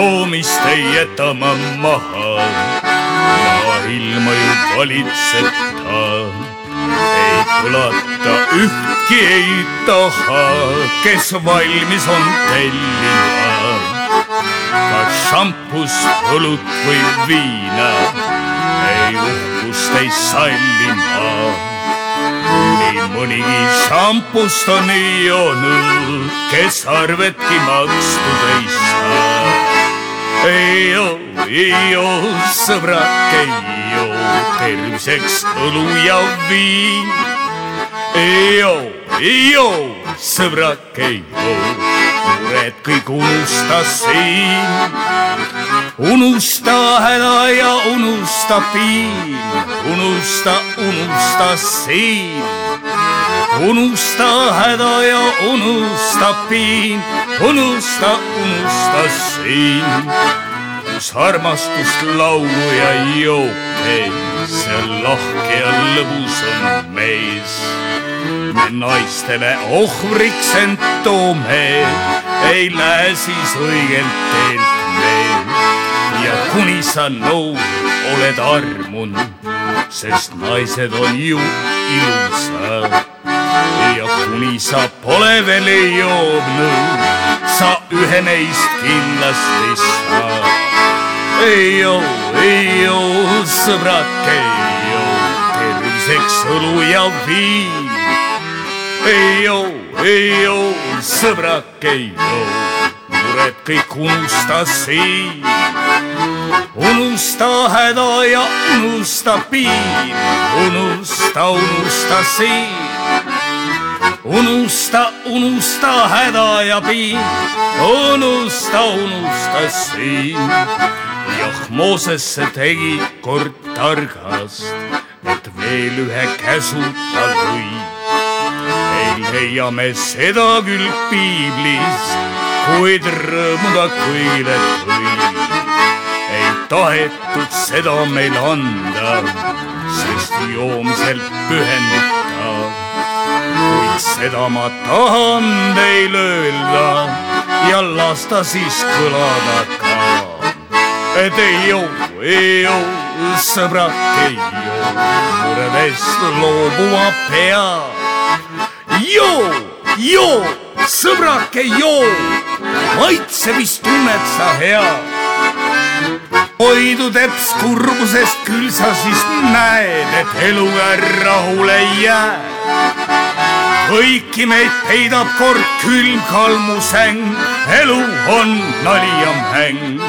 joomist ei jäta ma maha. maailma ju valitseb ta, ei põlata ühtki ei taha, kes valmis on tellima. kas šampust, õlut või viina, ei uhkust ei salli ma nii mõnigi šampust on joonud, kes arvetki makstud ei saa. Ei joo, ei joo, sõbrad, ei joo, terviseks õlu ja viin. ei joo, ei joo, sõbrad, ei joo, mured kõik unusta siin unusta häda ja unusta piin, unusta, unusta siin. Unusta häda ja unusta piin, unusta, unusta siin. kus armastust, laulu ja jooke, see lahke ja lõbus on mees. me naistele ohvriks end toome, ei lähe siis õigelt teelt meelt ja kuni sa noor oled armunud, sest naised on ju ilusad. Ja kuni sa pole veel joobnud, sa ühe neist kindlasti saad. ei joo, ei joo, sõbrad, ei joo, terviseks õlu ja viin. ei joo, ei joo, sõbrad, ei joo mured kõik unusta siin. unusta häda ja unusta piin, unusta, unusta siin. Unusta, unusta häda ja piin, unusta, unusta siin. jah, Moosesse tegi kord targast, et veel ühe käsu ta lõi. ei leia me seda küll piiblist kuid rõõmuga kõigile tõi. ei tahetud seda meil anda, sest joomisel pühenduta. Seda ma tahan teile öelda ja las ta siis kõlada ka. et ei joo, ei joo, sõbrad, ei joo, muredest loobuma pea. joo, joo, sõbrake, joo maitsemist tunned sa hea. Hoidu teps kurbusest, küll sa siis näed, et eluga rahule ei jää. kõiki meid peidab kord külm kalmusäng, elu on nali ja mäng.